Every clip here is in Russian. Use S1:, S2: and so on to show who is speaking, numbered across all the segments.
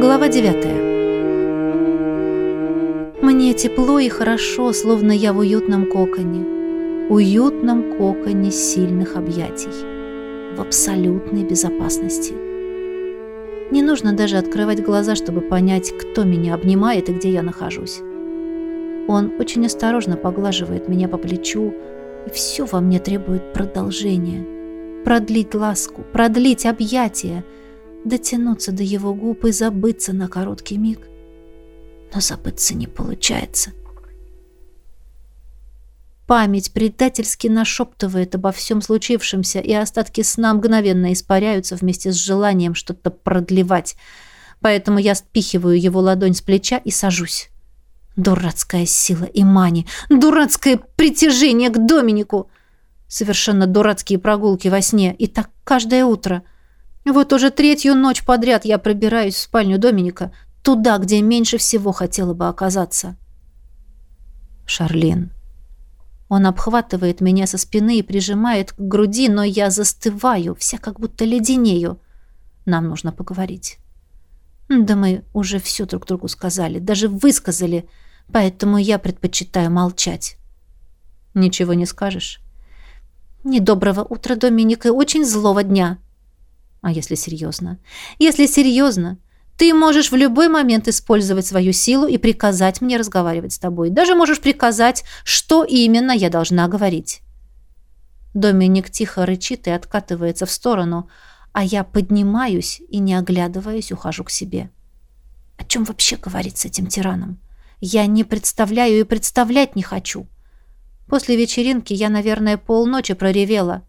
S1: Глава 9. Мне тепло и хорошо, словно я в уютном коконе. Уютном коконе сильных объятий. В абсолютной безопасности. Не нужно даже открывать глаза, чтобы понять, кто меня обнимает и где я нахожусь. Он очень осторожно поглаживает меня по плечу, и все во мне требует продолжения. Продлить ласку, продлить объятия, дотянуться до его губ и забыться на короткий миг. Но забыться не получается. Память предательски нашептывает обо всем случившемся, и остатки сна мгновенно испаряются вместе с желанием что-то продлевать. Поэтому я спихиваю его ладонь с плеча и сажусь. Дурацкая сила Имани, дурацкое притяжение к Доминику. Совершенно дурацкие прогулки во сне. И так каждое утро. Вот уже третью ночь подряд я пробираюсь в спальню Доминика, туда, где меньше всего хотела бы оказаться. Шарлин. Он обхватывает меня со спины и прижимает к груди, но я застываю, вся как будто леденею. Нам нужно поговорить. Да мы уже все друг другу сказали, даже высказали, поэтому я предпочитаю молчать. Ничего не скажешь? Недоброго утра, Доминик, и очень злого дня. А если серьезно? Если серьезно, ты можешь в любой момент использовать свою силу и приказать мне разговаривать с тобой. Даже можешь приказать, что именно я должна говорить. Доминик тихо рычит и откатывается в сторону, а я поднимаюсь и, не оглядываясь, ухожу к себе. О чем вообще говорить с этим тираном? Я не представляю и представлять не хочу. После вечеринки я, наверное, полночи проревела.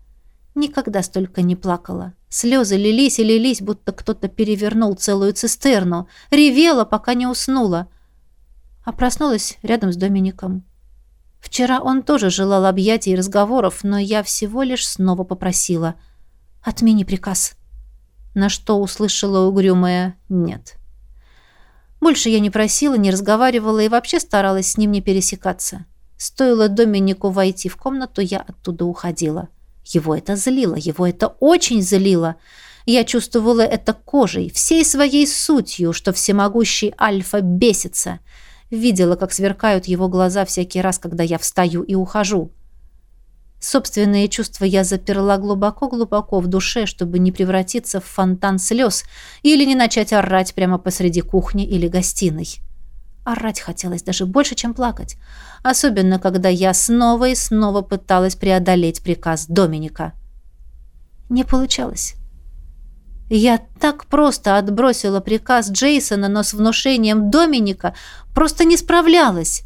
S1: Никогда столько не плакала. Слезы лились и лились, будто кто-то перевернул целую цистерну. Ревела, пока не уснула. А проснулась рядом с Домиником. Вчера он тоже желал объятий и разговоров, но я всего лишь снова попросила — Отмени приказ. На что услышала угрюмая «нет». Больше я не просила, не разговаривала и вообще старалась с ним не пересекаться. Стоило Доминику войти в комнату, я оттуда уходила. Его это злило, его это очень злило. Я чувствовала это кожей, всей своей сутью, что всемогущий Альфа бесится. Видела, как сверкают его глаза всякий раз, когда я встаю и ухожу. Собственные чувства я заперла глубоко-глубоко в душе, чтобы не превратиться в фонтан слез или не начать орать прямо посреди кухни или гостиной. Орать хотелось даже больше, чем плакать. Особенно, когда я снова и снова пыталась преодолеть приказ Доминика. Не получалось. Я так просто отбросила приказ Джейсона, но с внушением Доминика просто не справлялась.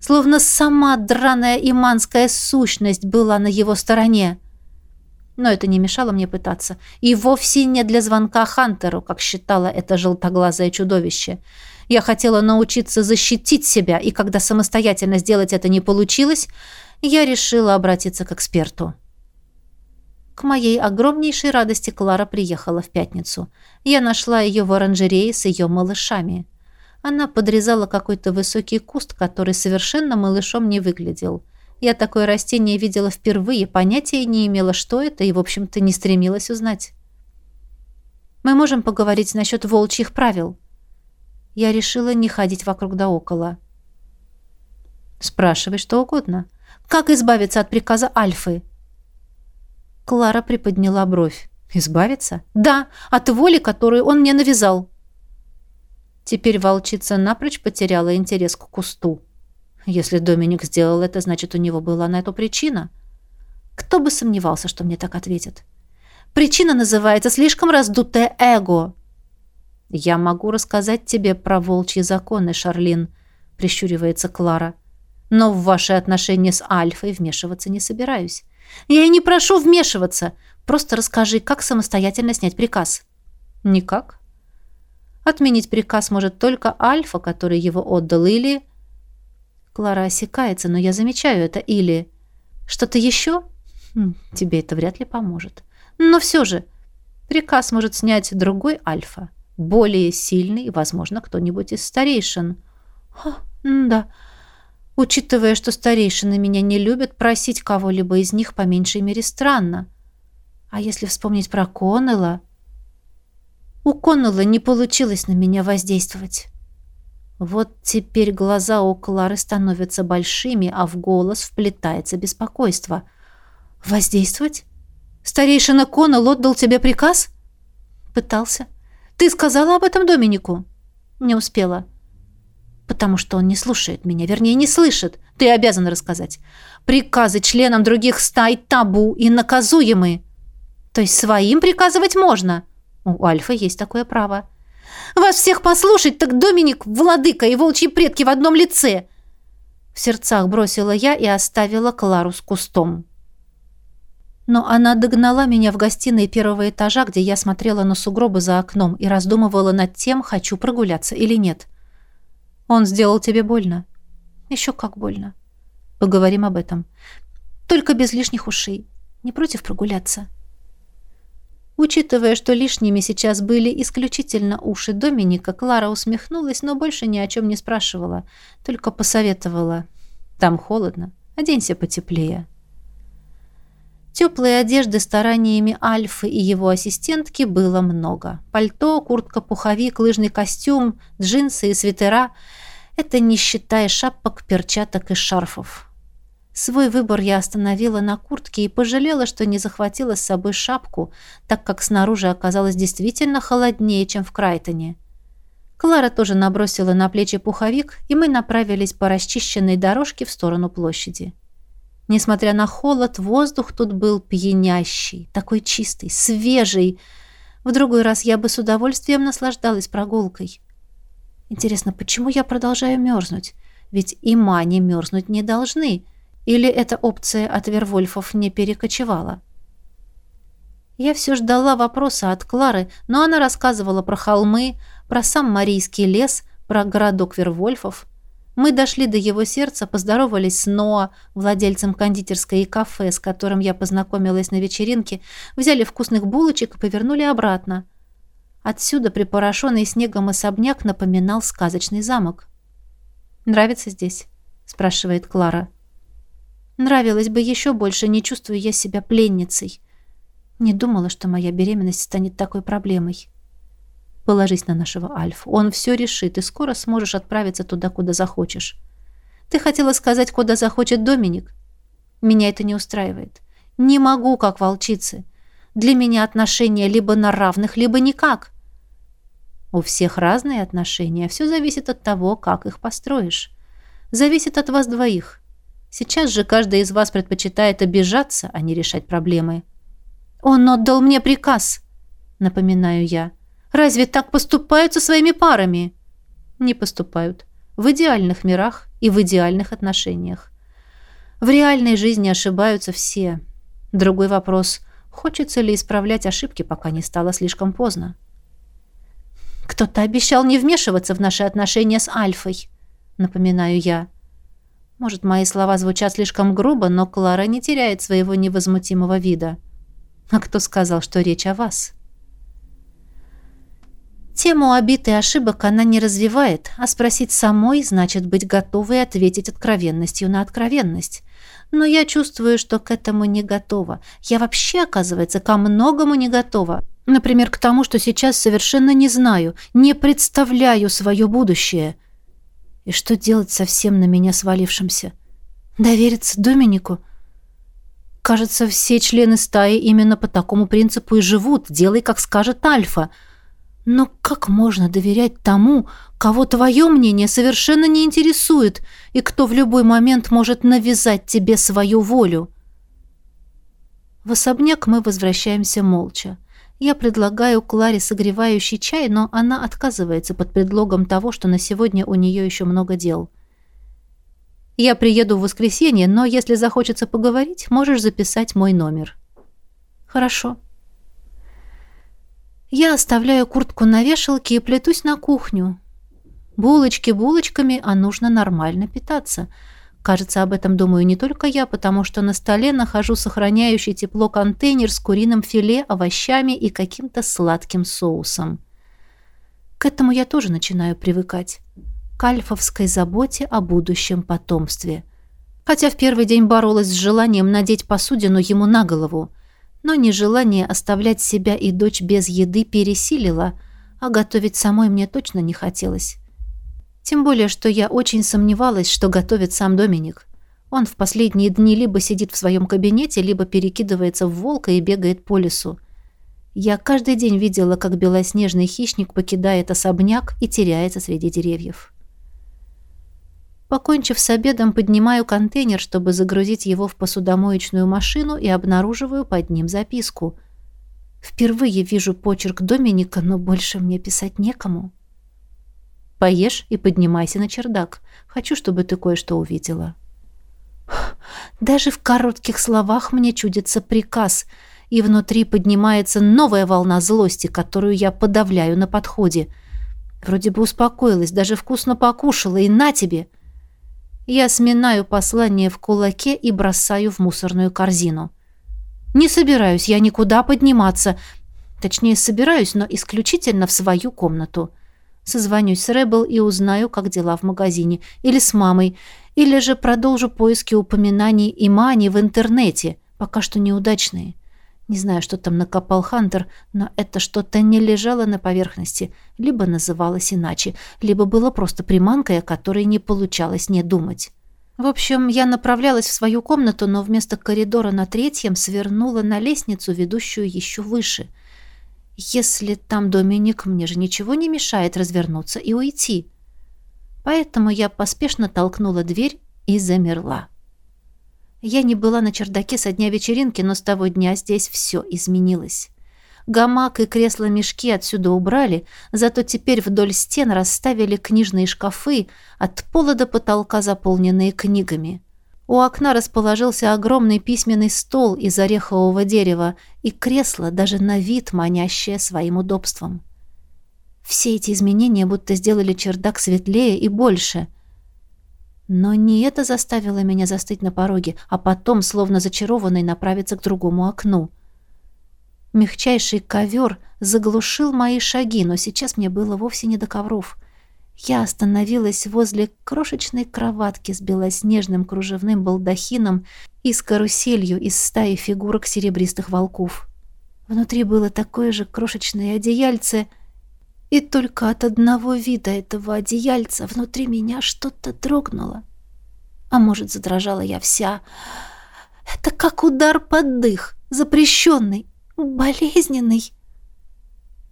S1: Словно сама драная иманская сущность была на его стороне. Но это не мешало мне пытаться. И вовсе не для звонка Хантеру, как считала это желтоглазое чудовище. Я хотела научиться защитить себя, и когда самостоятельно сделать это не получилось, я решила обратиться к эксперту. К моей огромнейшей радости Клара приехала в пятницу. Я нашла ее в оранжерее с ее малышами. Она подрезала какой-то высокий куст, который совершенно малышом не выглядел. Я такое растение видела впервые, понятия не имела, что это, и, в общем-то, не стремилась узнать. «Мы можем поговорить насчет волчьих правил?» Я решила не ходить вокруг да около. «Спрашивай что угодно. Как избавиться от приказа Альфы?» Клара приподняла бровь. «Избавиться?» «Да, от воли, которую он мне навязал». Теперь волчица напрочь потеряла интерес к кусту. Если Доминик сделал это, значит, у него была на эту причина. Кто бы сомневался, что мне так ответят. Причина называется слишком раздутое эго. Я могу рассказать тебе про волчьи законы, Шарлин, прищуривается Клара. Но в ваши отношения с Альфой вмешиваться не собираюсь. Я и не прошу вмешиваться. Просто расскажи, как самостоятельно снять приказ. Никак. Отменить приказ может только Альфа, который его отдал, или... Клара осекается, но я замечаю это, или... Что-то еще? Хм, тебе это вряд ли поможет. Но все же, приказ может снять другой Альфа, более сильный, возможно, кто-нибудь из старейшин. Ха, да. Учитывая, что старейшины меня не любят, просить кого-либо из них по меньшей мере странно. А если вспомнить про Коннелла... У Коннелла не получилось на меня воздействовать. Вот теперь глаза у Клары становятся большими, а в голос вплетается беспокойство. «Воздействовать? Старейшина Коннелл отдал тебе приказ?» «Пытался. Ты сказала об этом Доминику?» «Не успела» потому что он не слушает меня, вернее, не слышит. Ты обязан рассказать. Приказы членам других стай табу и наказуемы. То есть своим приказывать можно. У Альфа есть такое право. Вас всех послушать, так Доминик, владыка и волчьи предки в одном лице. В сердцах бросила я и оставила Клару с кустом. Но она догнала меня в гостиной первого этажа, где я смотрела на сугробы за окном и раздумывала над тем, хочу прогуляться или нет. — он сделал тебе больно. Еще как больно. Поговорим об этом. Только без лишних ушей. Не против прогуляться? Учитывая, что лишними сейчас были исключительно уши Доминика, Клара усмехнулась, но больше ни о чем не спрашивала, только посоветовала. «Там холодно. Оденься потеплее». Теплой одежды стараниями Альфы и его ассистентки было много. Пальто, куртка-пуховик, лыжный костюм, джинсы и свитера – это не считая шапок, перчаток и шарфов. Свой выбор я остановила на куртке и пожалела, что не захватила с собой шапку, так как снаружи оказалось действительно холоднее, чем в Крайтоне. Клара тоже набросила на плечи пуховик, и мы направились по расчищенной дорожке в сторону площади. Несмотря на холод, воздух тут был пьянящий, такой чистый, свежий. В другой раз я бы с удовольствием наслаждалась прогулкой. Интересно, почему я продолжаю мерзнуть? Ведь и мани мерзнуть не должны. Или эта опция от Вервольфов не перекочевала? Я все ждала вопроса от Клары, но она рассказывала про холмы, про сам Марийский лес, про городок Вервольфов. Мы дошли до его сердца, поздоровались с Ноа, владельцем кондитерской и кафе, с которым я познакомилась на вечеринке, взяли вкусных булочек и повернули обратно. Отсюда припорошенный снегом особняк напоминал сказочный замок. «Нравится здесь?» – спрашивает Клара. «Нравилось бы еще больше, не чувствую я себя пленницей. Не думала, что моя беременность станет такой проблемой. Положись на нашего Альфа. Он все решит, и скоро сможешь отправиться туда, куда захочешь. Ты хотела сказать, куда захочет Доминик? Меня это не устраивает. Не могу, как волчицы. Для меня отношения либо на равных, либо никак. У всех разные отношения, все зависит от того, как их построишь. Зависит от вас двоих. Сейчас же каждый из вас предпочитает обижаться, а не решать проблемы. «Он отдал мне приказ», — напоминаю я. «Разве так поступают со своими парами?» Не поступают. В идеальных мирах и в идеальных отношениях. В реальной жизни ошибаются все. Другой вопрос — хочется ли исправлять ошибки, пока не стало слишком поздно. «Кто-то обещал не вмешиваться в наши отношения с Альфой», — напоминаю я. Может, мои слова звучат слишком грубо, но Клара не теряет своего невозмутимого вида. «А кто сказал, что речь о вас?» Тему обид и ошибок она не развивает, а спросить самой значит быть готовой ответить откровенностью на откровенность. Но я чувствую, что к этому не готова. Я вообще, оказывается, ко многому не готова. Например, к тому, что сейчас совершенно не знаю, не представляю свое будущее. И что делать со всем на меня свалившимся? Довериться Доминику? Кажется, все члены стаи именно по такому принципу и живут. Делай, как скажет Альфа. Но как можно доверять тому, кого твое мнение совершенно не интересует и кто в любой момент может навязать тебе свою волю? В особняк мы возвращаемся молча. Я предлагаю Кларе согревающий чай, но она отказывается под предлогом того, что на сегодня у нее еще много дел. Я приеду в воскресенье, но если захочется поговорить, можешь записать мой номер. Хорошо. Я оставляю куртку на вешалке и плетусь на кухню. Булочки булочками, а нужно нормально питаться — Кажется, об этом думаю не только я, потому что на столе нахожу сохраняющий тепло контейнер с куриным филе, овощами и каким-то сладким соусом. К этому я тоже начинаю привыкать. К альфовской заботе о будущем потомстве. Хотя в первый день боролась с желанием надеть посудину ему на голову. Но нежелание оставлять себя и дочь без еды пересилило, А готовить самой мне точно не хотелось. Тем более, что я очень сомневалась, что готовит сам Доминик. Он в последние дни либо сидит в своем кабинете, либо перекидывается в волка и бегает по лесу. Я каждый день видела, как белоснежный хищник покидает особняк и теряется среди деревьев. Покончив с обедом, поднимаю контейнер, чтобы загрузить его в посудомоечную машину и обнаруживаю под ним записку. Впервые вижу почерк Доминика, но больше мне писать некому. Поешь и поднимайся на чердак. Хочу, чтобы ты кое-что увидела. Даже в коротких словах мне чудится приказ, и внутри поднимается новая волна злости, которую я подавляю на подходе. Вроде бы успокоилась, даже вкусно покушала, и на тебе! Я сминаю послание в кулаке и бросаю в мусорную корзину. Не собираюсь я никуда подниматься. Точнее, собираюсь, но исключительно в свою комнату. Созвонюсь с Рэббл и узнаю, как дела в магазине. Или с мамой. Или же продолжу поиски упоминаний Имани в интернете. Пока что неудачные. Не знаю, что там накопал Хантер, но это что-то не лежало на поверхности. Либо называлось иначе, либо было просто приманкой, о которой не получалось не думать. В общем, я направлялась в свою комнату, но вместо коридора на третьем свернула на лестницу, ведущую еще выше — если там Доминик, мне же ничего не мешает развернуться и уйти. Поэтому я поспешно толкнула дверь и замерла. Я не была на чердаке со дня вечеринки, но с того дня здесь все изменилось. Гамак и кресло-мешки отсюда убрали, зато теперь вдоль стен расставили книжные шкафы, от пола до потолка заполненные книгами. У окна расположился огромный письменный стол из орехового дерева и кресло, даже на вид манящее своим удобством. Все эти изменения будто сделали чердак светлее и больше. Но не это заставило меня застыть на пороге, а потом, словно зачарованный, направиться к другому окну. Мягчайший ковер заглушил мои шаги, но сейчас мне было вовсе не до ковров — я остановилась возле крошечной кроватки с белоснежным кружевным балдахином и с каруселью из стаи фигурок серебристых волков. Внутри было такое же крошечное одеяльце, и только от одного вида этого одеяльца внутри меня что-то дрогнуло. А может, задрожала я вся. Это как удар под дых, запрещенный, болезненный.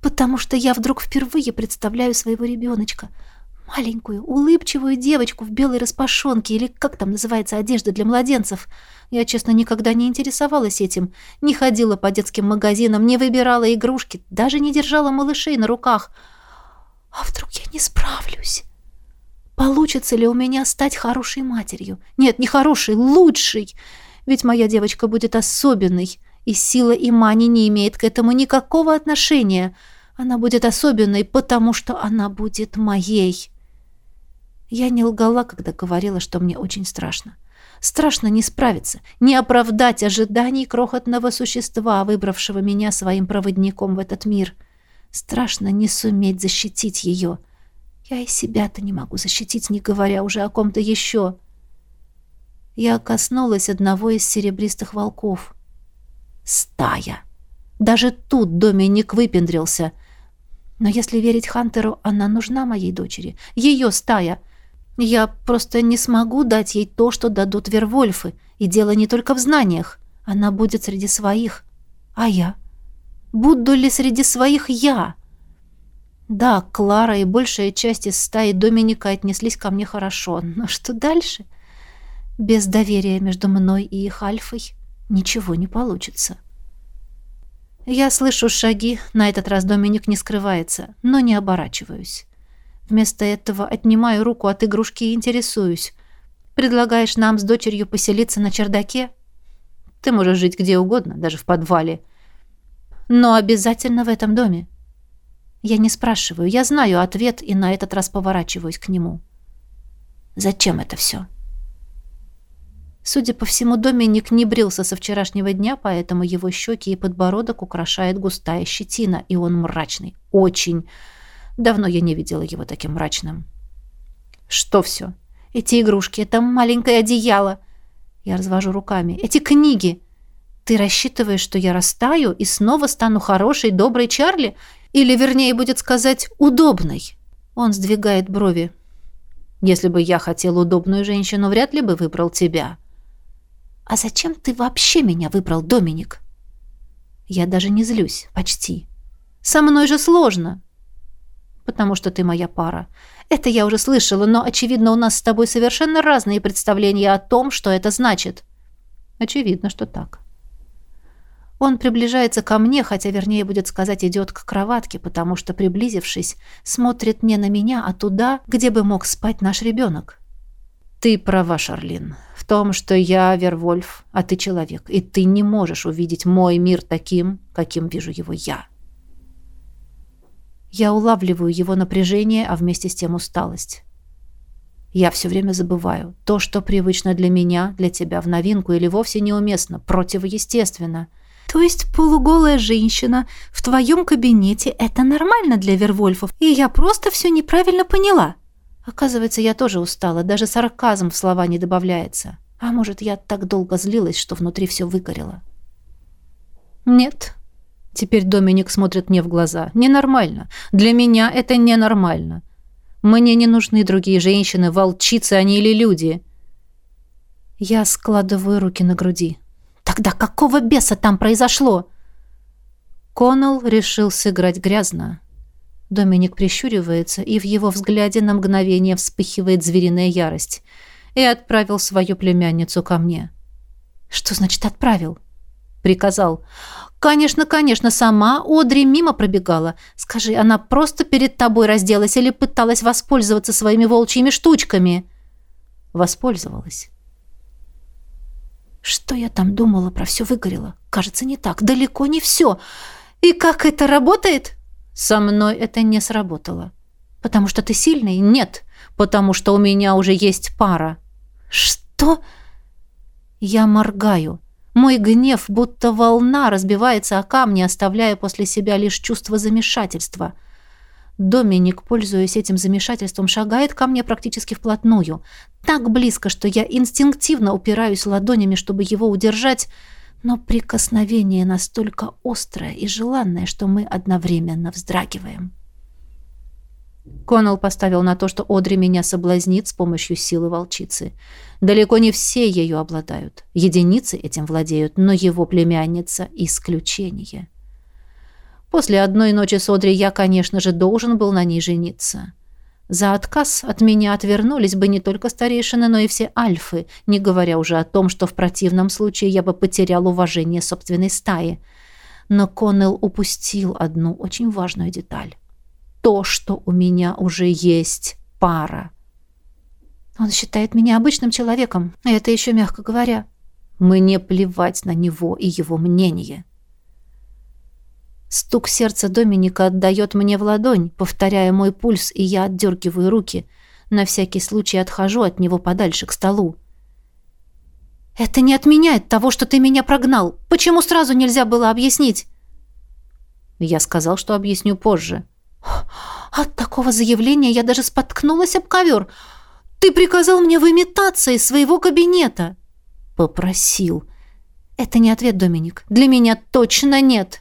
S1: Потому что я вдруг впервые представляю своего ребеночка — Маленькую, улыбчивую девочку в белой распашонке, или как там называется одежда для младенцев. Я, честно, никогда не интересовалась этим. Не ходила по детским магазинам, не выбирала игрушки, даже не держала малышей на руках. А вдруг я не справлюсь? Получится ли у меня стать хорошей матерью? Нет, не хорошей, лучшей. Ведь моя девочка будет особенной, и сила Имани не имеет к этому никакого отношения. Она будет особенной, потому что она будет моей. Я не лгала, когда говорила, что мне очень страшно. Страшно не справиться, не оправдать ожиданий крохотного существа, выбравшего меня своим проводником в этот мир. Страшно не суметь защитить ее. Я и себя-то не могу защитить, не говоря уже о ком-то еще. Я коснулась одного из серебристых волков. Стая. Даже тут Доминик выпендрился. Но если верить Хантеру, она нужна моей дочери. Ее стая — я просто не смогу дать ей то, что дадут Вервольфы. И дело не только в знаниях. Она будет среди своих. А я? Буду ли среди своих я? Да, Клара и большая часть из стаи Доминика отнеслись ко мне хорошо. Но что дальше? Без доверия между мной и их Альфой ничего не получится. Я слышу шаги, на этот раз Доминик не скрывается, но не оборачиваюсь. Вместо этого отнимаю руку от игрушки и интересуюсь. Предлагаешь нам с дочерью поселиться на чердаке? Ты можешь жить где угодно, даже в подвале. Но обязательно в этом доме. Я не спрашиваю, я знаю ответ и на этот раз поворачиваюсь к нему. Зачем это все? Судя по всему, Доминик не брился со вчерашнего дня, поэтому его щеки и подбородок украшает густая щетина, и он мрачный. Очень. Давно я не видела его таким мрачным. Что все? Эти игрушки, это маленькое одеяло. Я развожу руками. Эти книги. Ты рассчитываешь, что я растаю и снова стану хорошей, доброй Чарли? Или, вернее, будет сказать, удобной. Он сдвигает брови. Если бы я хотел удобную женщину, вряд ли бы выбрал тебя. А зачем ты вообще меня выбрал, Доминик? Я даже не злюсь, почти. Со мной же сложно. Потому что ты моя пара. Это я уже слышала, но, очевидно, у нас с тобой совершенно разные представления о том, что это значит. Очевидно, что так. Он приближается ко мне, хотя, вернее, будет сказать, идет к кроватке, потому что, приблизившись, смотрит не на меня, а туда, где бы мог спать наш ребенок. Ты права, Шарлин, в том, что я Вервольф, а ты человек, и ты не можешь увидеть мой мир таким, каким вижу его я. Я улавливаю его напряжение, а вместе с тем усталость. Я все время забываю. То, что привычно для меня, для тебя в новинку или вовсе неуместно, противоестественно — то есть полуголая женщина в твоем кабинете – это нормально для Вервольфов, и я просто все неправильно поняла. Оказывается, я тоже устала, даже сарказм в слова не добавляется. А может, я так долго злилась, что внутри все выгорело. Нет. Теперь Доминик смотрит мне в глаза. Ненормально. Для меня это ненормально. Мне не нужны другие женщины, волчицы они или люди. Я складываю руки на груди. Тогда какого беса там произошло? Коннелл решил сыграть грязно. Доминик прищуривается, и в его взгляде на мгновение вспыхивает звериная ярость. И отправил свою племянницу ко мне. «Что значит отправил?» «Приказал». «Конечно, конечно, сама Одри мимо пробегала. Скажи, она просто перед тобой разделась или пыталась воспользоваться своими волчьими штучками?» «Воспользовалась». Что я там думала, про все выгорело? Кажется, не так. Далеко не все. И как это работает? Со мной это не сработало. Потому что ты сильный? Нет. Потому что у меня уже есть пара. Что? Я моргаю. Мой гнев, будто волна, разбивается о камни, оставляя после себя лишь чувство замешательства — Доминик, пользуясь этим замешательством, шагает ко мне практически вплотную. Так близко, что я инстинктивно упираюсь ладонями, чтобы его удержать, но прикосновение настолько острое и желанное, что мы одновременно вздрагиваем. Коннелл поставил на то, что Одри меня соблазнит с помощью силы волчицы. Далеко не все ею обладают. Единицы этим владеют, но его племянница — исключение. После одной ночи с Одри я, конечно же, должен был на ней жениться. За отказ от меня отвернулись бы не только старейшины, но и все альфы, не говоря уже о том, что в противном случае я бы потерял уважение собственной стаи. Но Коннелл упустил одну очень важную деталь. То, что у меня уже есть пара. Он считает меня обычным человеком, и это еще мягко говоря. Мне плевать на него и его мнение. Стук сердца Доминика отдает мне в ладонь, повторяя мой пульс, и я отдергиваю руки. На всякий случай отхожу от него подальше к столу. «Это не отменяет того, что ты меня прогнал. Почему сразу нельзя было объяснить?» Я сказал, что объясню позже. «От такого заявления я даже споткнулась об ковер. Ты приказал мне выметаться из своего кабинета». «Попросил». «Это не ответ, Доминик. Для меня точно нет».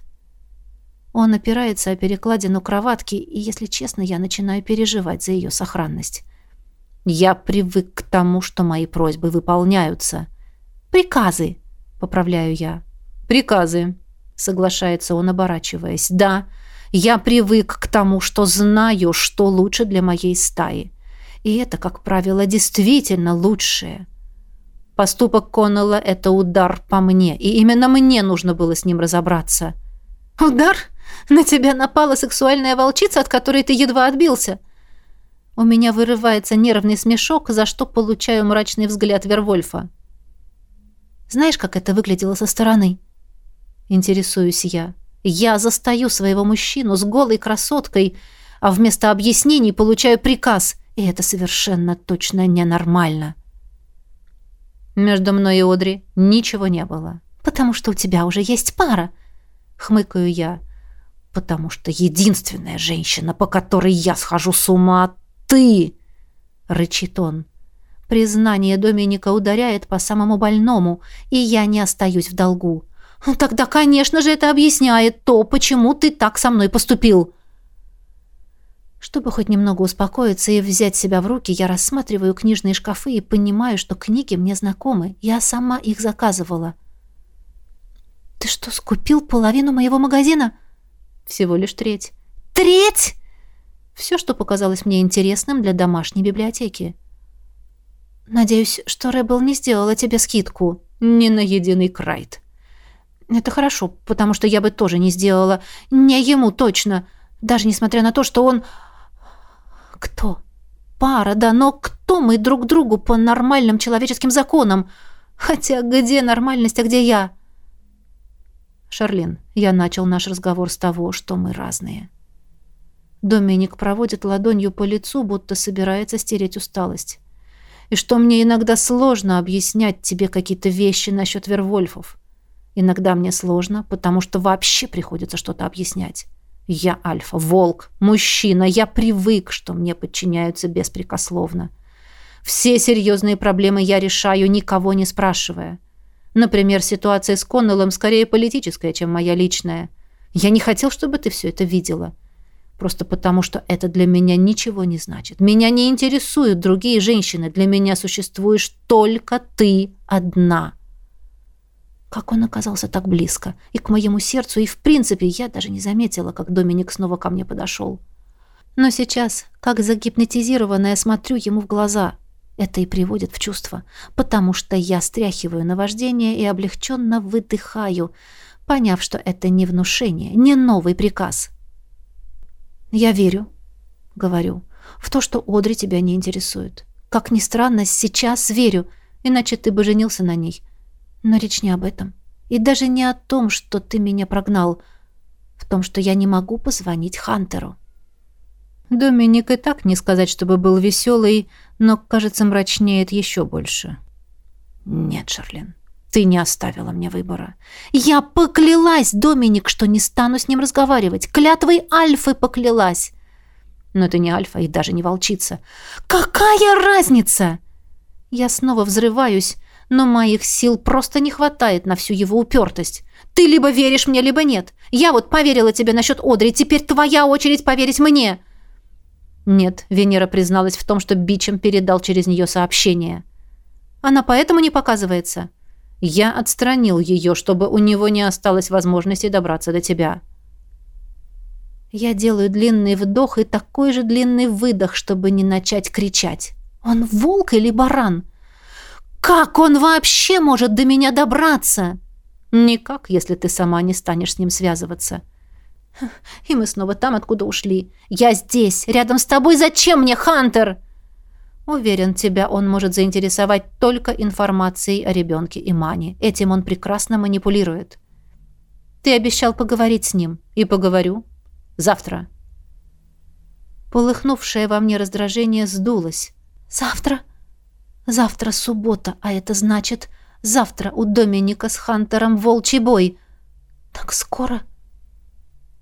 S1: Он опирается о перекладину кроватки, и, если честно, я начинаю переживать за ее сохранность. Я привык к тому, что мои просьбы выполняются. «Приказы!» — поправляю я. «Приказы!» — соглашается он, оборачиваясь. «Да, я привык к тому, что знаю, что лучше для моей стаи. И это, как правило, действительно лучшее». Поступок Коннелла — это удар по мне, и именно мне нужно было с ним разобраться. «Удар?» На тебя напала сексуальная волчица, от которой ты едва отбился. У меня вырывается нервный смешок, за что получаю мрачный взгляд Вервольфа. Знаешь, как это выглядело со стороны? Интересуюсь я. Я застаю своего мужчину с голой красоткой, а вместо объяснений получаю приказ, и это совершенно точно ненормально. Между мной и Одри ничего не было. «Потому что у тебя уже есть пара», — хмыкаю я потому что единственная женщина, по которой я схожу с ума, ты!» — рычит он. Признание Доминика ударяет по самому больному, и я не остаюсь в долгу. «Тогда, конечно же, это объясняет то, почему ты так со мной поступил». Чтобы хоть немного успокоиться и взять себя в руки, я рассматриваю книжные шкафы и понимаю, что книги мне знакомы. Я сама их заказывала. «Ты что, скупил половину моего магазина?» «Всего лишь треть». «Треть?» Все, что показалось мне интересным для домашней библиотеки. «Надеюсь, что Рэббл не сделала тебе скидку?» «Не на единый крайт». «Это хорошо, потому что я бы тоже не сделала. Не ему точно. Даже несмотря на то, что он...» «Кто?» «Пара, да, но кто мы друг другу по нормальным человеческим законам? Хотя где нормальность, а где я?» «Шарлин, я начал наш разговор с того, что мы разные». Доминик проводит ладонью по лицу, будто собирается стереть усталость. И что мне иногда сложно объяснять тебе какие-то вещи насчет Вервольфов. Иногда мне сложно, потому что вообще приходится что-то объяснять. Я альфа, волк, мужчина, я привык, что мне подчиняются беспрекословно. Все серьезные проблемы я решаю, никого не спрашивая. Например, ситуация с Коннеллом скорее политическая, чем моя личная. Я не хотел, чтобы ты все это видела. Просто потому, что это для меня ничего не значит. Меня не интересуют другие женщины. Для меня существуешь только ты одна. Как он оказался так близко? И к моему сердцу, и в принципе, я даже не заметила, как Доминик снова ко мне подошел. Но сейчас, как загипнотизированная, смотрю ему в глаза. Это и приводит в чувство, потому что я стряхиваю наваждение и облегченно выдыхаю, поняв, что это не внушение, не новый приказ — «Я верю», — говорю, — «в то, что Одри тебя не интересует. Как ни странно, сейчас верю, иначе ты бы женился на ней. Но речь не об этом. И даже не о том, что ты меня прогнал. В том, что я не могу позвонить Хантеру». Доминик и так не сказать, чтобы был веселый, но, кажется, мрачнеет еще больше. «Нет, Шарлин, ты не оставила мне выбора. Я поклялась, Доминик, что не стану с ним разговаривать. Клятвой Альфы поклялась. Но ты не Альфа и даже не волчица. Какая разница? Я снова взрываюсь, но моих сил просто не хватает на всю его упертость. Ты либо веришь мне, либо нет. Я вот поверила тебе насчет Одри, теперь твоя очередь поверить мне. Нет, Венера призналась в том, что Бичем передал через нее сообщение. Она поэтому не показывается. Я отстранил ее, чтобы у него не осталось возможности добраться до тебя. Я делаю длинный вдох и такой же длинный выдох, чтобы не начать кричать. Он волк или баран? Как он вообще может до меня добраться? Никак, если ты сама не станешь с ним связываться. И мы снова там, откуда ушли. Я здесь, рядом с тобой. Зачем мне Хантер? Уверен, тебя он может заинтересовать только информацией о ребенке и Мане. Этим он прекрасно манипулирует. Ты обещал поговорить с ним. И поговорю. Завтра. Полыхнувшее во мне раздражение сдулось. Завтра? Завтра суббота, а это значит, завтра у Доминика с Хантером волчий бой. Так скоро?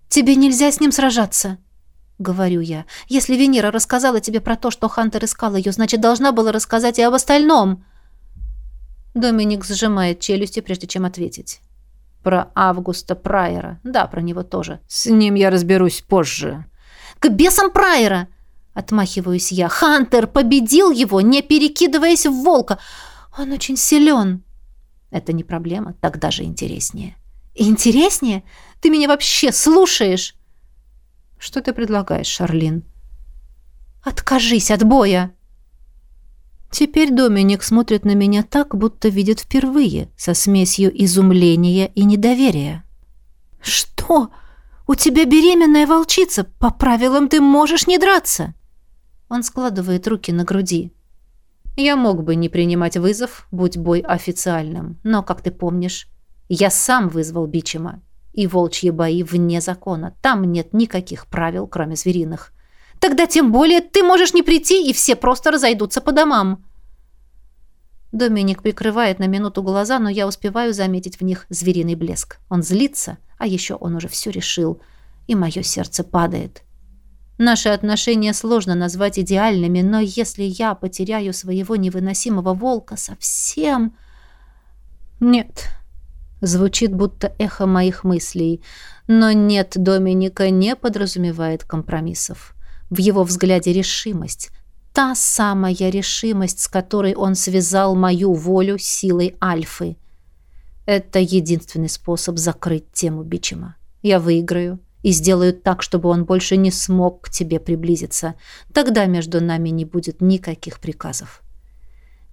S1: Тебе нельзя с ним сражаться. — говорю я. «Если Венера рассказала тебе про то, что Хантер искал ее, значит, должна была рассказать и об остальном». Доминик сжимает челюсти, прежде чем ответить. «Про Августа Прайера. Да, про него тоже. С ним я разберусь позже». «К бесам Прайера!» Отмахиваюсь я. «Хантер победил его, не перекидываясь в волка. Он очень силен». «Это не проблема, так даже интереснее». «Интереснее? Ты меня вообще слушаешь?» Что ты предлагаешь, Шарлин? Откажись от боя. Теперь Доминик смотрит на меня так, будто видит впервые, со смесью изумления и недоверия. Что? У тебя беременная волчица. По правилам ты можешь не драться. Он складывает руки на груди. Я мог бы не принимать вызов, будь бой официальным, но, как ты помнишь, я сам вызвал Бичема и волчьи бои вне закона. Там нет никаких правил, кроме звериных. Тогда тем более ты можешь не прийти, и все просто разойдутся по домам. Доминик прикрывает на минуту глаза, но я успеваю заметить в них звериный блеск. Он злится, а еще он уже все решил, и мое сердце падает. Наши отношения сложно назвать идеальными, но если я потеряю своего невыносимого волка совсем... Нет, Звучит будто эхо моих мыслей. Но нет, Доминика не подразумевает компромиссов. В его взгляде решимость. Та самая решимость, с которой он связал мою волю силой Альфы. Это единственный способ закрыть тему Бичема. Я выиграю и сделаю так, чтобы он больше не смог к тебе приблизиться. Тогда между нами не будет никаких приказов.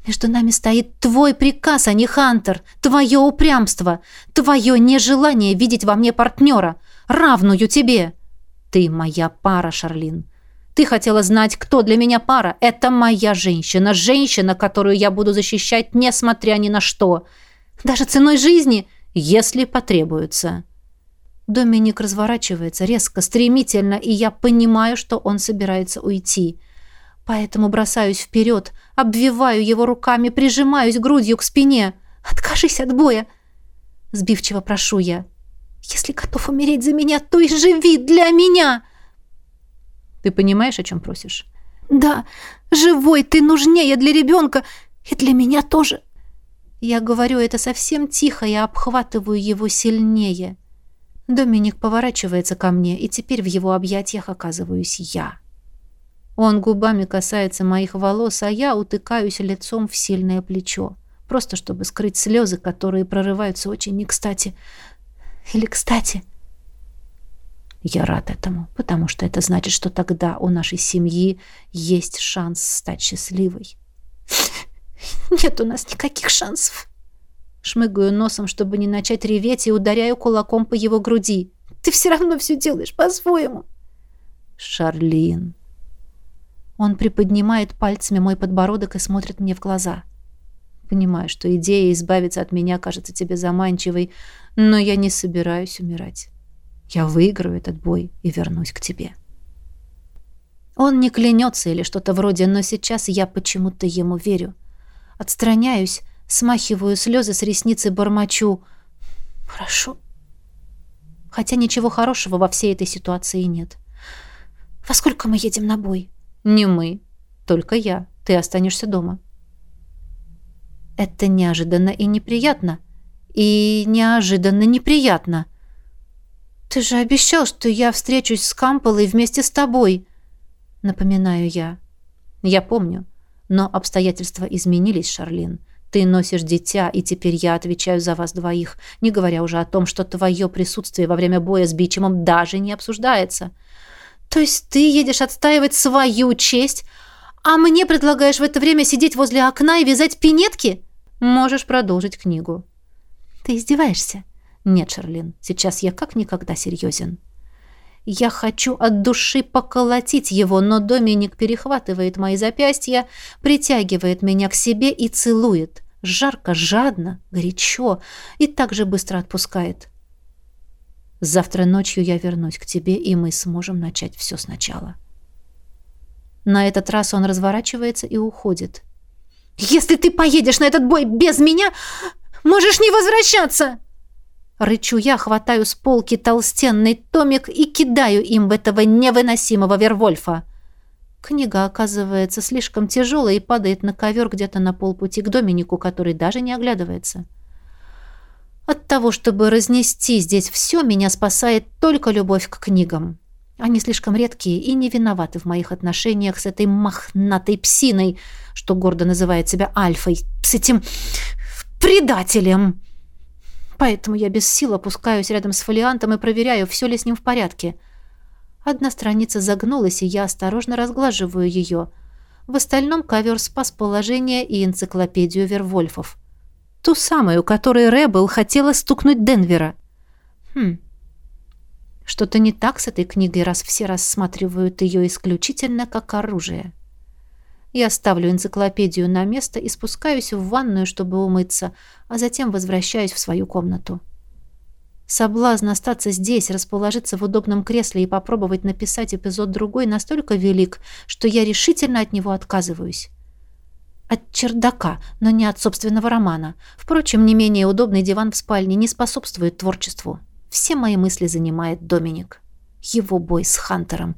S1: Между нами стоит твой приказ, а не Хантер, твое упрямство, твое нежелание видеть во мне партнера, равную тебе. Ты моя пара, Шарлин. Ты хотела знать, кто для меня пара. Это моя женщина, женщина, которую я буду защищать, несмотря ни на что. Даже ценой жизни, если потребуется. Доминик разворачивается резко, стремительно, и я понимаю, что он собирается уйти. Поэтому бросаюсь вперед, обвиваю его руками, прижимаюсь грудью к спине. «Откажись от боя!» Сбивчиво прошу я. «Если готов умереть за меня, то и живи для меня!»
S2: Ты понимаешь, о чем просишь?
S1: «Да, живой ты нужнее для ребенка и для меня тоже!» Я говорю это совсем тихо и обхватываю его сильнее. Доминик поворачивается ко мне, и теперь в его объятиях оказываюсь я. Он губами касается моих волос, а я утыкаюсь лицом в сильное плечо, просто чтобы скрыть слезы, которые прорываются очень не кстати. Или кстати. Я рад этому, потому что это значит, что тогда у нашей семьи есть шанс стать счастливой. Нет у нас никаких шансов. Шмыгаю носом, чтобы не начать реветь, и ударяю кулаком по его груди. «Ты все равно все делаешь по-своему!»
S2: «Шарлин!»
S1: Он приподнимает пальцами мой подбородок и смотрит мне в глаза. «Понимаю, что идея избавиться от меня кажется тебе заманчивой, но я не собираюсь умирать. Я выиграю этот бой и вернусь к тебе». Он не клянется или что-то вроде, но сейчас я почему-то ему верю. Отстраняюсь, Смахиваю слезы с ресницы бормочу. Хорошо. Хотя ничего хорошего во всей этой ситуации нет. Во сколько мы едем на бой?
S2: Не мы. Только я. Ты останешься дома.
S1: Это неожиданно и неприятно. И неожиданно неприятно. Ты же обещал, что я встречусь с Кампелой вместе с тобой. Напоминаю я.
S2: Я помню. Но обстоятельства изменились, Шарлин. Ты носишь дитя, и теперь я отвечаю за вас двоих, не говоря уже о том, что твое присутствие во время боя с Бичемом даже не обсуждается.
S1: То есть ты едешь отстаивать свою честь, а мне предлагаешь в это время сидеть возле окна и вязать пинетки?
S2: Можешь продолжить книгу.
S1: Ты издеваешься?
S2: Нет, Шарлин, сейчас я как никогда серьезен.
S1: Я хочу от души поколотить его, но Доминик перехватывает мои запястья, притягивает меня к себе и целует. Жарко, жадно, горячо и так же быстро отпускает. Завтра ночью я вернусь к тебе, и мы сможем начать все сначала. На этот раз он разворачивается и уходит. «Если ты поедешь на этот бой без меня, можешь не возвращаться!» Рычу я, хватаю с полки толстенный томик и кидаю им в этого невыносимого Вервольфа. Книга оказывается слишком тяжелой и падает на ковер где-то на полпути к Доминику, который даже не оглядывается. От того, чтобы разнести здесь все, меня спасает только любовь к книгам. Они слишком редкие и не виноваты в моих отношениях с этой мохнатой псиной, что гордо называет себя Альфой, с этим предателем. Поэтому я без сил опускаюсь рядом с фолиантом и проверяю, все ли с ним в порядке. Одна страница загнулась, и я осторожно разглаживаю ее. В остальном ковер спас положение и энциклопедию Вервольфов. Ту самую, которой Рэббл хотела стукнуть Денвера. Хм. Что-то не так с этой книгой, раз все рассматривают ее исключительно как оружие. Я ставлю энциклопедию на место и спускаюсь в ванную, чтобы умыться, а затем возвращаюсь в свою комнату. Соблазн остаться здесь, расположиться в удобном кресле и попробовать написать эпизод другой настолько велик, что я решительно от него отказываюсь. От чердака, но не от собственного романа. Впрочем, не менее удобный диван в спальне не способствует творчеству. Все мои мысли занимает Доминик. Его бой с Хантером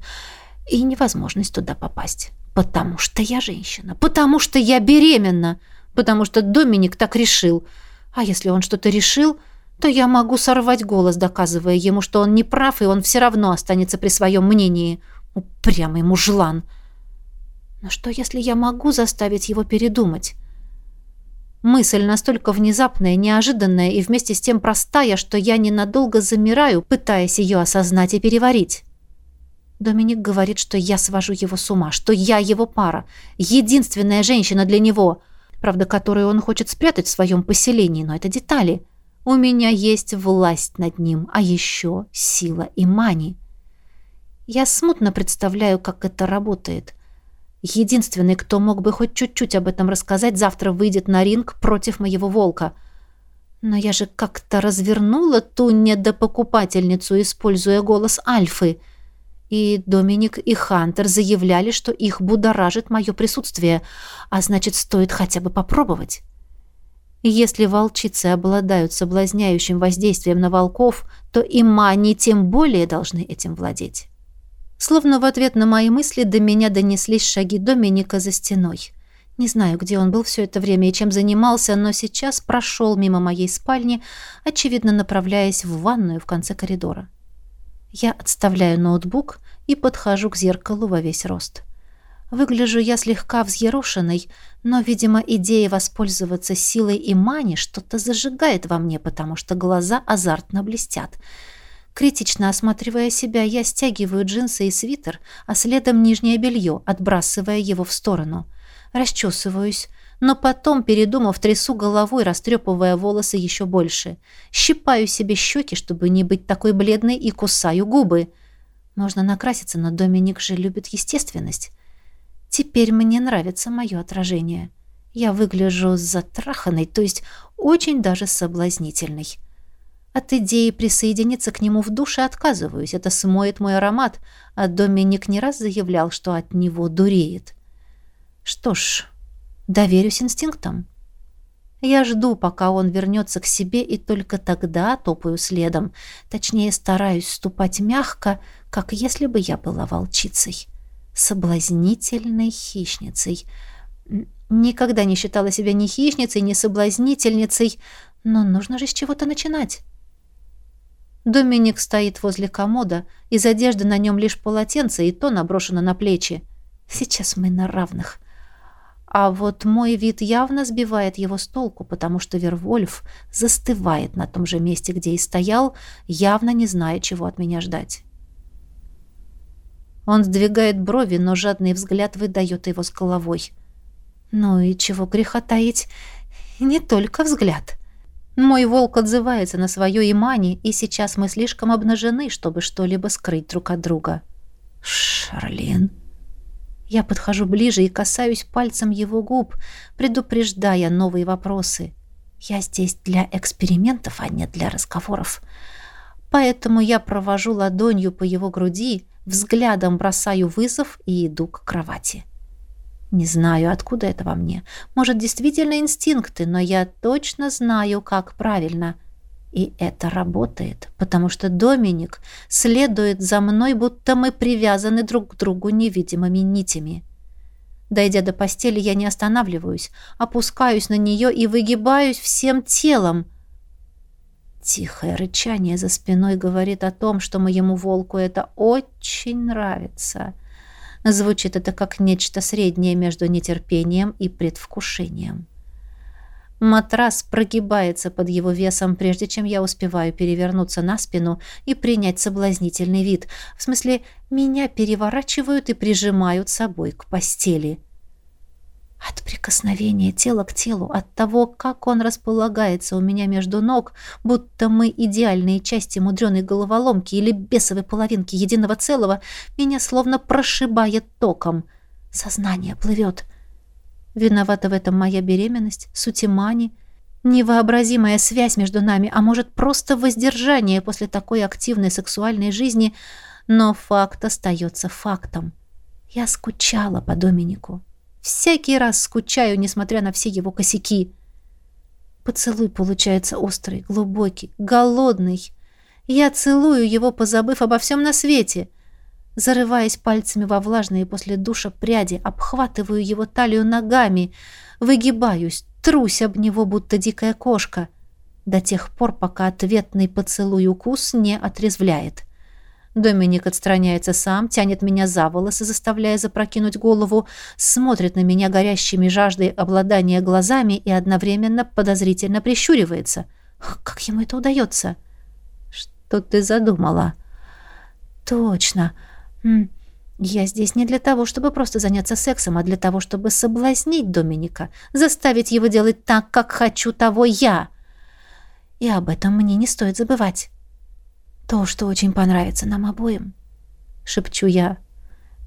S1: и невозможность туда попасть. Потому что я женщина, потому что я беременна, потому что Доминик так решил. А если он что-то решил, то я могу сорвать голос, доказывая ему, что он не прав, и он все равно останется при своем мнении. Упрямый мужлан. Но что, если я могу заставить его передумать? Мысль настолько внезапная, неожиданная и вместе с тем простая, что я ненадолго замираю, пытаясь ее осознать и переварить. Доминик говорит, что я свожу его с ума, что я его пара, единственная женщина для него, правда, которую он хочет спрятать в своем поселении, но это детали. У меня есть власть над ним, а еще сила и мани. Я смутно представляю, как это работает. Единственный, кто мог бы хоть чуть-чуть об этом рассказать, завтра выйдет на ринг против моего волка. Но я же как-то развернула ту недопокупательницу, используя голос Альфы — и Доминик, и Хантер заявляли, что их будоражит мое присутствие, а значит, стоит хотя бы попробовать. Если волчицы обладают соблазняющим воздействием на волков, то и мани тем более должны этим владеть. Словно в ответ на мои мысли до меня донеслись шаги Доминика за стеной. Не знаю, где он был все это время и чем занимался, но сейчас прошел мимо моей спальни, очевидно направляясь в ванную в конце коридора. Я отставляю ноутбук и подхожу к зеркалу во весь рост. Выгляжу я слегка взъерошенной, но, видимо, идея воспользоваться силой и мани что-то зажигает во мне, потому что глаза азартно блестят. Критично осматривая себя, я стягиваю джинсы и свитер, а следом нижнее белье, отбрасывая его в сторону. Расчесываюсь, но потом, передумав, трясу головой, растрепывая волосы еще больше. Щипаю себе щеки, чтобы не быть такой бледной, и кусаю губы. Можно накраситься, но Доминик же любит естественность. Теперь мне нравится мое отражение. Я выгляжу затраханной, то есть очень даже соблазнительной. От идеи присоединиться к нему в душе отказываюсь. Это смоет мой аромат, а Доминик не раз заявлял, что от него дуреет. Что ж, Доверюсь инстинктам. Я жду, пока он вернется к себе, и только тогда топаю следом. Точнее, стараюсь ступать мягко, как если бы я была волчицей. Соблазнительной хищницей. Никогда не считала себя ни хищницей, ни соблазнительницей, но нужно же с чего-то начинать. Доминик стоит возле комода, из одежды на нем лишь полотенце, и то наброшено на плечи. Сейчас мы на равных. А вот мой вид явно сбивает его с толку, потому что Вервольф застывает на том же месте, где и стоял, явно не зная, чего от меня ждать. Он сдвигает брови, но жадный взгляд выдает его с головой. Ну и чего греха таить? Не только взгляд. Мой волк отзывается на свое имани, и сейчас мы слишком обнажены, чтобы что-либо скрыть друг от друга. «Шарлин», я подхожу ближе и касаюсь пальцем его губ, предупреждая новые вопросы. Я здесь для экспериментов, а не для разговоров. Поэтому я провожу ладонью по его груди, взглядом бросаю вызов и иду к кровати. Не знаю, откуда это во мне. Может, действительно инстинкты, но я точно знаю, как правильно. И это работает, потому что Доминик следует за мной, будто мы привязаны друг к другу невидимыми нитями. Дойдя до постели, я не останавливаюсь, опускаюсь на нее и выгибаюсь всем телом. Тихое рычание за спиной говорит о том, что моему волку это очень нравится. Звучит это как нечто среднее между нетерпением и предвкушением. Матрас прогибается под его весом, прежде чем я успеваю перевернуться на спину и принять соблазнительный вид. В смысле, меня переворачивают и прижимают собой к постели. От прикосновения тела к телу, от того, как он располагается у меня между ног, будто мы идеальные части мудреной головоломки или бесовой половинки единого целого, меня словно прошибает током. Сознание плывет. Виновата в этом моя беременность, сутимани, невообразимая связь между нами, а может, просто воздержание после такой активной сексуальной жизни, но факт остается фактом. Я скучала по Доминику. Всякий раз скучаю, несмотря на все его косяки. Поцелуй получается острый, глубокий, голодный. Я целую его, позабыв обо всем на свете — Зарываясь пальцами во влажные после душа пряди, обхватываю его талию ногами, выгибаюсь, трусь об него, будто дикая кошка, до тех пор, пока ответный поцелуй укус не отрезвляет.
S2: Доминик отстраняется сам, тянет меня за волосы, заставляя запрокинуть голову, смотрит на меня горящими жаждой обладания глазами и одновременно подозрительно прищуривается. Как ему это удается? Что ты задумала? Точно. Я здесь не для того, чтобы просто заняться сексом, а для того, чтобы соблазнить Доминика, заставить его делать так, как хочу того я. И об этом мне не стоит забывать. То, что очень понравится нам обоим, шепчу я.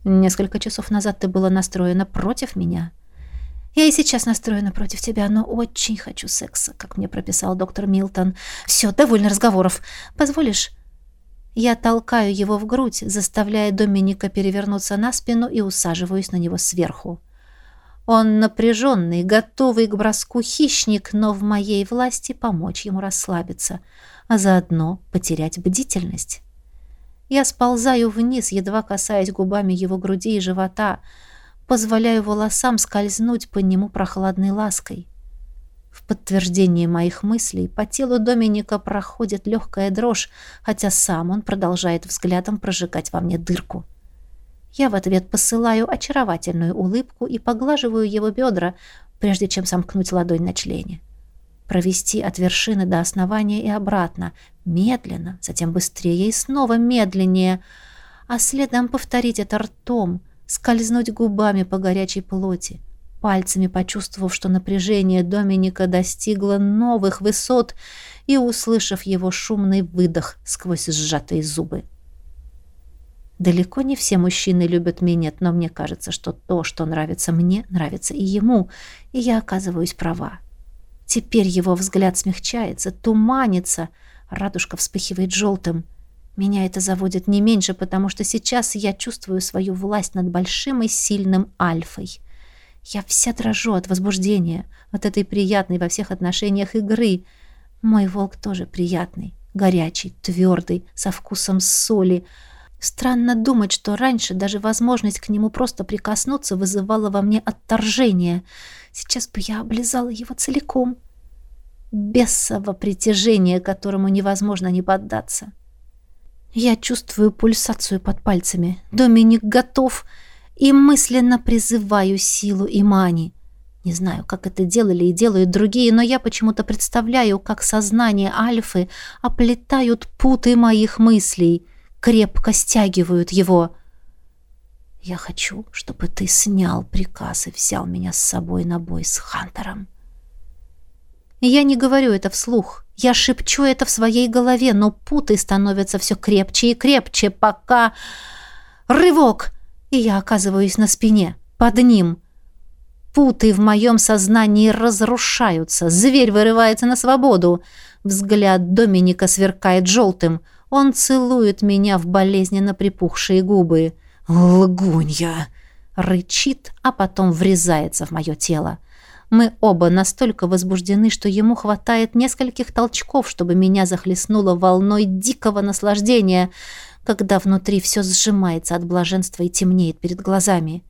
S2: Несколько часов назад ты была настроена против меня. Я и сейчас настроена против тебя, но очень хочу секса, как мне прописал доктор Милтон. Все, довольно разговоров. Позволишь? Я толкаю его в грудь, заставляя Доминика перевернуться на спину и усаживаюсь на него сверху. Он напряженный, готовый к броску хищник, но в моей власти помочь ему расслабиться — а заодно потерять бдительность. Я сползаю вниз, едва касаясь губами его груди и живота, позволяю волосам скользнуть по нему прохладной лаской. В подтверждение моих мыслей по телу Доминика проходит легкая дрожь, хотя сам он продолжает взглядом прожигать во мне дырку. Я в ответ посылаю очаровательную улыбку и поглаживаю его бедра, прежде чем сомкнуть ладонь на члене провести от вершины до основания и обратно, медленно, затем быстрее и снова медленнее, а следом повторить это ртом, скользнуть губами по горячей плоти, пальцами почувствовав, что напряжение Доминика достигло новых высот и услышав его шумный выдох сквозь сжатые зубы. Далеко не все мужчины любят минет, но мне кажется, что то, что нравится мне, нравится и ему, и я оказываюсь права. Теперь его взгляд смягчается, туманится, радужка вспыхивает желтым. Меня это заводит не меньше, потому что сейчас я чувствую свою власть над большим и сильным альфой. Я вся дрожу от возбуждения, от этой приятной во всех отношениях игры. Мой волк тоже приятный, горячий, твердый, со вкусом соли. Странно думать, что раньше даже возможность к нему просто прикоснуться вызывала во мне отторжение — Сейчас бы я облизала его целиком. Бесово притяжение, которому невозможно не поддаться. Я чувствую пульсацию под пальцами. Доминик готов и мысленно призываю силу Имани. Не знаю, как это делали и делают другие, но я почему-то представляю, как сознание Альфы оплетают путы моих мыслей, крепко стягивают его. Я хочу, чтобы ты снял приказ и взял меня с собой на бой с Хантером. Я не говорю это вслух. Я шепчу это в своей голове, но путы становятся все крепче и крепче, пока... Рывок! И я оказываюсь на спине, под ним. Путы в моем сознании разрушаются. Зверь вырывается на свободу. Взгляд Доминика сверкает желтым. Он целует меня в болезненно припухшие губы. «Лгунья!» Рычит, а потом врезается в мое тело. Мы оба настолько возбуждены, что ему хватает нескольких толчков, чтобы меня захлестнуло волной дикого наслаждения, когда внутри все сжимается от блаженства и темнеет перед глазами.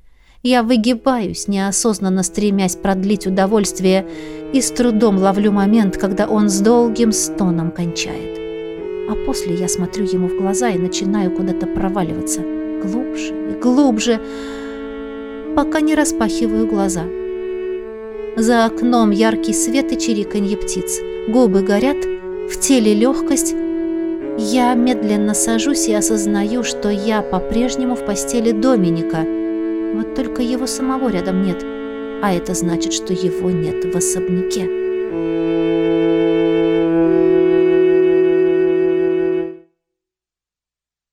S2: Я выгибаюсь, неосознанно стремясь продлить удовольствие, и с трудом ловлю момент, когда он с долгим стоном кончает. А после я смотрю ему в глаза и начинаю куда-то проваливаться – глубже и глубже, пока не распахиваю глаза. За окном яркий свет и чириканье птиц. Губы горят, в теле легкость. Я медленно сажусь и осознаю, что я по-прежнему в постели Доминика. Вот только его самого рядом нет. А это значит, что его нет в особняке.